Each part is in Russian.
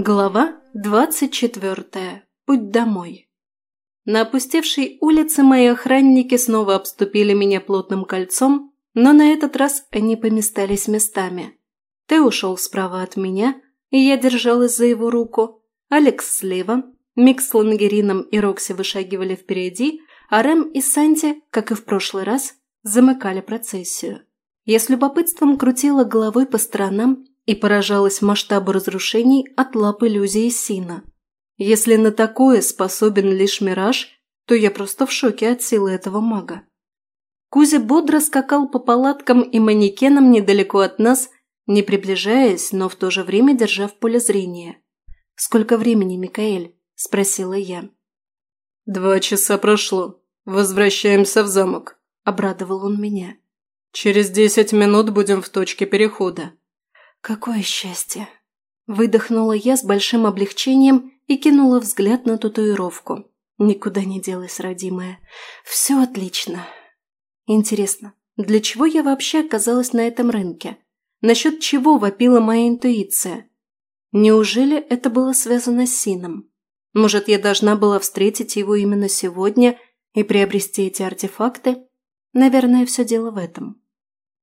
Глава двадцать четвертая. Путь домой. На опустевшей улице мои охранники снова обступили меня плотным кольцом, но на этот раз они поменялись местами. Ты ушел справа от меня, и я держалась за его руку. Алекс слева, Микс с Лангерином и Рокси вышагивали впереди, а Рэм и Санти, как и в прошлый раз, замыкали процессию. Я с любопытством крутила головой по сторонам и поражалась масштабу разрушений от лап иллюзии Сина. Если на такое способен лишь Мираж, то я просто в шоке от силы этого мага. Кузя бодро скакал по палаткам и манекенам недалеко от нас, не приближаясь, но в то же время держа в поле зрения. «Сколько времени, Микаэль?» – спросила я. «Два часа прошло. Возвращаемся в замок», – обрадовал он меня. «Через десять минут будем в точке перехода». «Какое счастье!» Выдохнула я с большим облегчением и кинула взгляд на татуировку. «Никуда не делась, родимая. Все отлично. Интересно, для чего я вообще оказалась на этом рынке? Насчет чего вопила моя интуиция? Неужели это было связано с Сином? Может, я должна была встретить его именно сегодня и приобрести эти артефакты? Наверное, все дело в этом.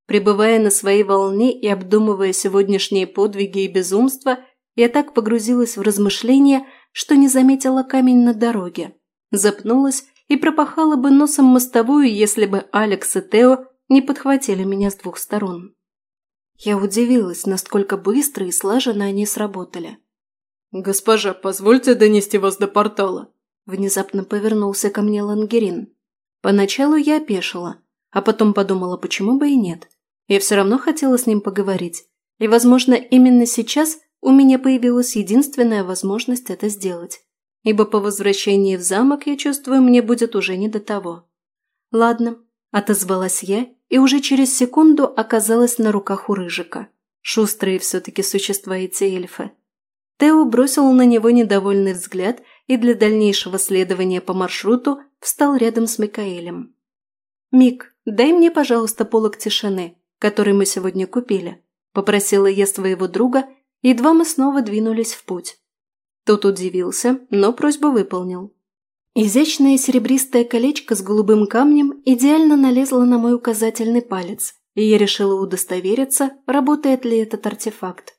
Пребывая на своей волне и обдумывая сегодняшние подвиги и безумства, я так погрузилась в размышления, что не заметила камень на дороге. Запнулась и пропахала бы носом мостовую, если бы Алекс и Тео не подхватили меня с двух сторон. Я удивилась, насколько быстро и слаженно они сработали. «Госпожа, позвольте донести вас до портала», – внезапно повернулся ко мне Лангерин. Поначалу я опешила, а потом подумала, почему бы и нет. Я все равно хотела с ним поговорить, и, возможно, именно сейчас у меня появилась единственная возможность это сделать, ибо по возвращении в замок, я чувствую, мне будет уже не до того. «Ладно», – отозвалась я, и уже через секунду оказалась на руках у Рыжика. Шустрые все-таки существа эти эльфы. Тео бросил на него недовольный взгляд и для дальнейшего следования по маршруту встал рядом с Микаэлем. «Мик, дай мне, пожалуйста, полок тишины», который мы сегодня купили», – попросила я своего друга, едва мы снова двинулись в путь. Тот удивился, но просьбу выполнил. Изящное серебристое колечко с голубым камнем идеально налезло на мой указательный палец, и я решила удостовериться, работает ли этот артефакт.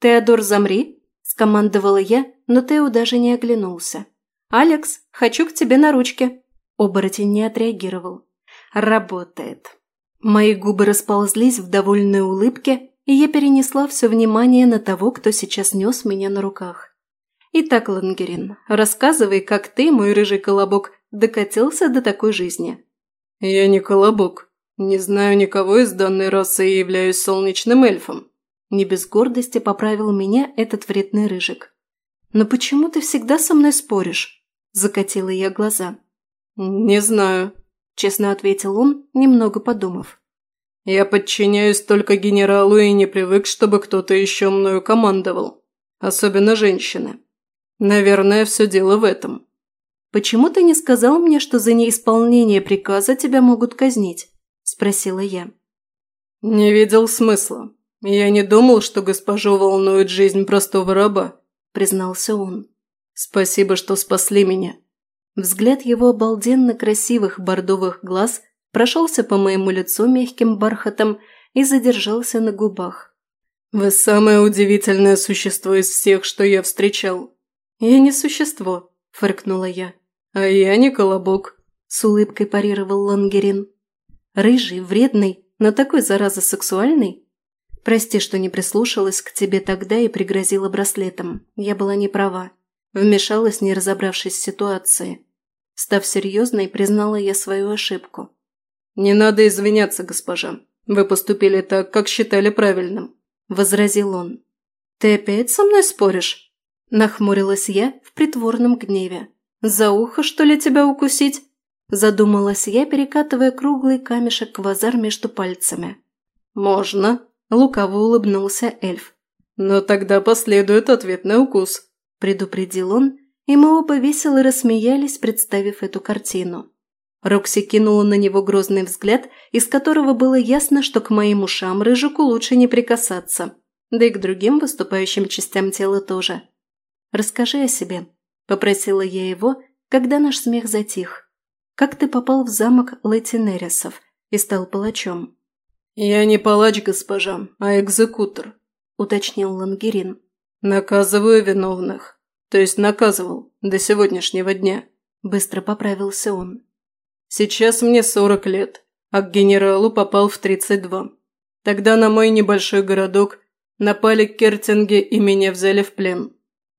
«Теодор, замри!» – скомандовала я, но Тео даже не оглянулся. «Алекс, хочу к тебе на ручке!» Оборотень не отреагировал. «Работает!» Мои губы расползлись в довольной улыбке, и я перенесла все внимание на того, кто сейчас нес меня на руках. «Итак, Лангерин, рассказывай, как ты, мой рыжий колобок, докатился до такой жизни». «Я не колобок. Не знаю никого из данной расы и являюсь солнечным эльфом». Не без гордости поправил меня этот вредный рыжик. «Но почему ты всегда со мной споришь?» Закатила я глаза. «Не знаю», – честно ответил он, немного подумав. «Я подчиняюсь только генералу и не привык, чтобы кто-то еще мною командовал. Особенно женщины. Наверное, все дело в этом». «Почему ты не сказал мне, что за неисполнение приказа тебя могут казнить?» – спросила я. «Не видел смысла. Я не думал, что госпожу волнует жизнь простого раба», – признался он. «Спасибо, что спасли меня. Взгляд его обалденно красивых бордовых глаз прошелся по моему лицу мягким бархатом и задержался на губах. «Вы самое удивительное существо из всех, что я встречал». «Я не существо», – фыркнула я. «А я не колобок», – с улыбкой парировал Лангерин. «Рыжий, вредный, но такой, зараза, сексуальный?» «Прости, что не прислушалась к тебе тогда и пригрозила браслетом. Я была не права. Вмешалась, не разобравшись в ситуации. Став серьезной, признала я свою ошибку. «Не надо извиняться, госпожа. Вы поступили так, как считали правильным», – возразил он. «Ты опять со мной споришь?» – нахмурилась я в притворном гневе. «За ухо, что ли, тебя укусить?» Задумалась я, перекатывая круглый камешек квазар между пальцами. «Можно», – лукаво улыбнулся эльф. «Но тогда последует ответный укус», предупредил он, и мы оба весело рассмеялись, представив эту картину. Рокси кинула на него грозный взгляд, из которого было ясно, что к моим ушам рыжику лучше не прикасаться, да и к другим выступающим частям тела тоже. Расскажи о себе», – попросила я его, когда наш смех затих. «Как ты попал в замок Лейтенерисов и стал палачом?» «Я не палач, госпожа, а экзекутор», – уточнил Лангерин. «Наказываю виновных. То есть наказывал до сегодняшнего дня», – быстро поправился он. «Сейчас мне сорок лет, а к генералу попал в тридцать два. Тогда на мой небольшой городок напали Кертинги и меня взяли в плен.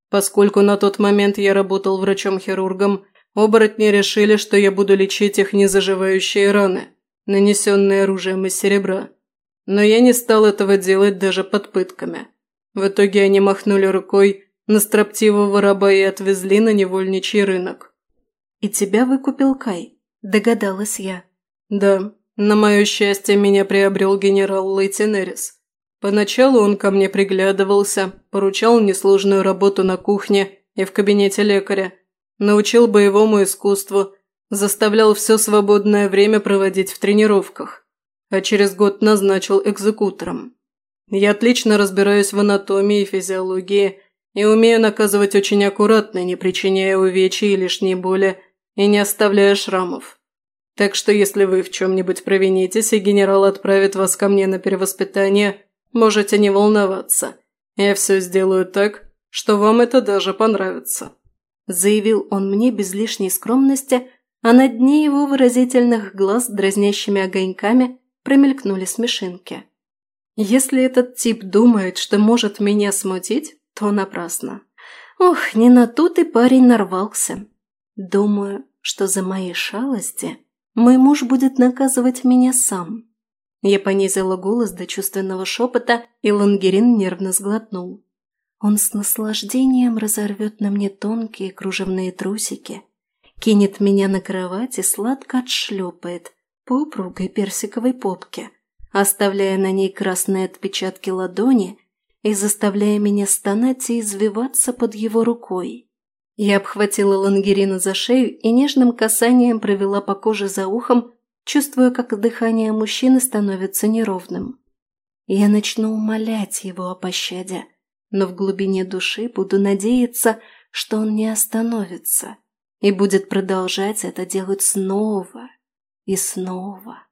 Поскольку на тот момент я работал врачом-хирургом, оборотни решили, что я буду лечить их незаживающие раны, нанесенные оружием из серебра. Но я не стал этого делать даже под пытками. В итоге они махнули рукой на строптивого раба и отвезли на невольничий рынок. «И тебя выкупил Кай», – догадалась я. «Да, на мое счастье, меня приобрел генерал Лейтенерис. Поначалу он ко мне приглядывался, поручал несложную работу на кухне и в кабинете лекаря, научил боевому искусству, заставлял все свободное время проводить в тренировках, а через год назначил экзекутором. Я отлично разбираюсь в анатомии и физиологии и умею наказывать очень аккуратно, не причиняя увечий и лишней боли и не оставляя шрамов. Так что если вы в чем-нибудь провинитесь, и генерал отправит вас ко мне на перевоспитание, можете не волноваться. Я все сделаю так, что вам это даже понравится», – заявил он мне без лишней скромности, а на дне его выразительных глаз дразнящими огоньками промелькнули смешинки. «Если этот тип думает, что может меня смутить, то напрасно. Ох, не на ту ты парень нарвался. Думаю, что за мои шалости мой муж будет наказывать меня сам. Я понизила голос до чувственного шепота, и Лангерин нервно сглотнул. Он с наслаждением разорвет на мне тонкие кружевные трусики, кинет меня на кровать и сладко отшлепает по упругой персиковой попке, оставляя на ней красные отпечатки ладони и заставляя меня стонать и извиваться под его рукой. Я обхватила Лангерина за шею и нежным касанием провела по коже за ухом, чувствуя, как дыхание мужчины становится неровным. Я начну умолять его о пощаде, но в глубине души буду надеяться, что он не остановится и будет продолжать это делать снова и снова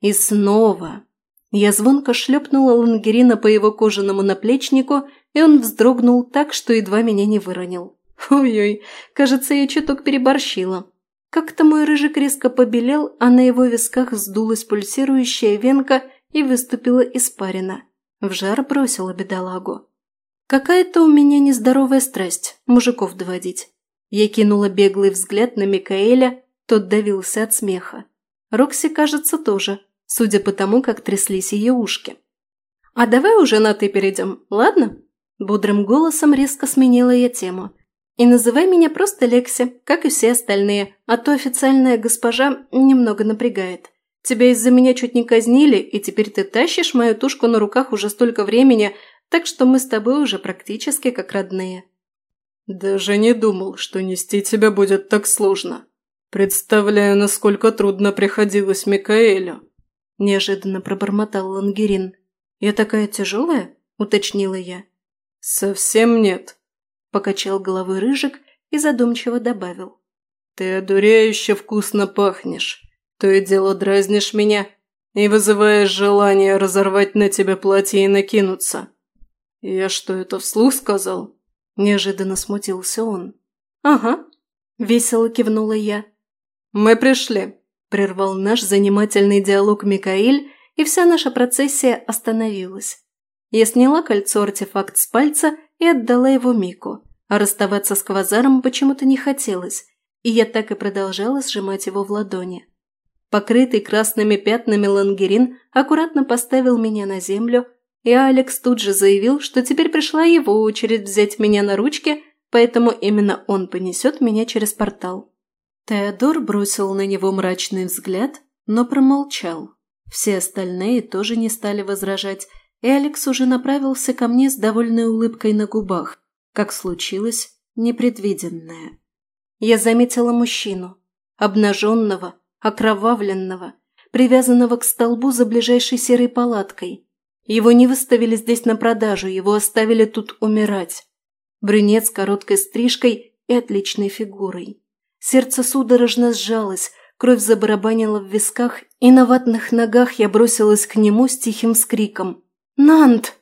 и снова. Я звонко шлепнула Лангерина по его кожаному наплечнику, и он вздрогнул так, что едва меня не выронил. Ой-ой, кажется, я чуток переборщила. Как-то мой рыжик резко побелел, а на его висках вздулась пульсирующая венка и выступила испарина. В жар бросила бедолагу. Какая-то у меня нездоровая страсть – мужиков доводить. Я кинула беглый взгляд на Микаэля, тот давился от смеха. Рокси, кажется, тоже, судя по тому, как тряслись ее ушки. «А давай уже на «ты» перейдем, ладно?» Бодрым голосом резко сменила я тему – и называй меня просто Лекси, как и все остальные, а то официальная госпожа немного напрягает. Тебя из-за меня чуть не казнили, и теперь ты тащишь мою тушку на руках уже столько времени, так что мы с тобой уже практически как родные». «Даже не думал, что нести тебя будет так сложно. Представляю, насколько трудно приходилось Микаэлю», – неожиданно пробормотал Лангерин. «Я такая тяжелая?» – уточнила я. «Совсем нет покачал головой рыжик и задумчиво добавил. «Ты одуряюще вкусно пахнешь. То и дело дразнишь меня и вызываешь желание разорвать на тебя платье и накинуться. Я что, это вслух сказал?» Неожиданно смутился он. «Ага», – весело кивнула я. «Мы пришли», – прервал наш занимательный диалог Микаэль, и вся наша процессия остановилась. Я сняла кольцо-артефакт с пальца и отдала его Мику. А расставаться с Квазаром почему-то не хотелось, и я так и продолжала сжимать его в ладони. Покрытый красными пятнами лангерин аккуратно поставил меня на землю, и Алекс тут же заявил, что теперь пришла его очередь взять меня на ручки, поэтому именно он понесет меня через портал. Теодор бросил на него мрачный взгляд, но промолчал. Все остальные тоже не стали возражать, и Алекс уже направился ко мне с довольной улыбкой на губах, как случилось непредвиденное. Я заметила мужчину, обнаженного, окровавленного, привязанного к столбу за ближайшей серой палаткой. Его не выставили здесь на продажу, его оставили тут умирать. Брюнет с короткой стрижкой и отличной фигурой. Сердце судорожно сжалось, кровь забарабанила в висках, и на ватных ногах я бросилась к нему с тихим скриком. «Нант!»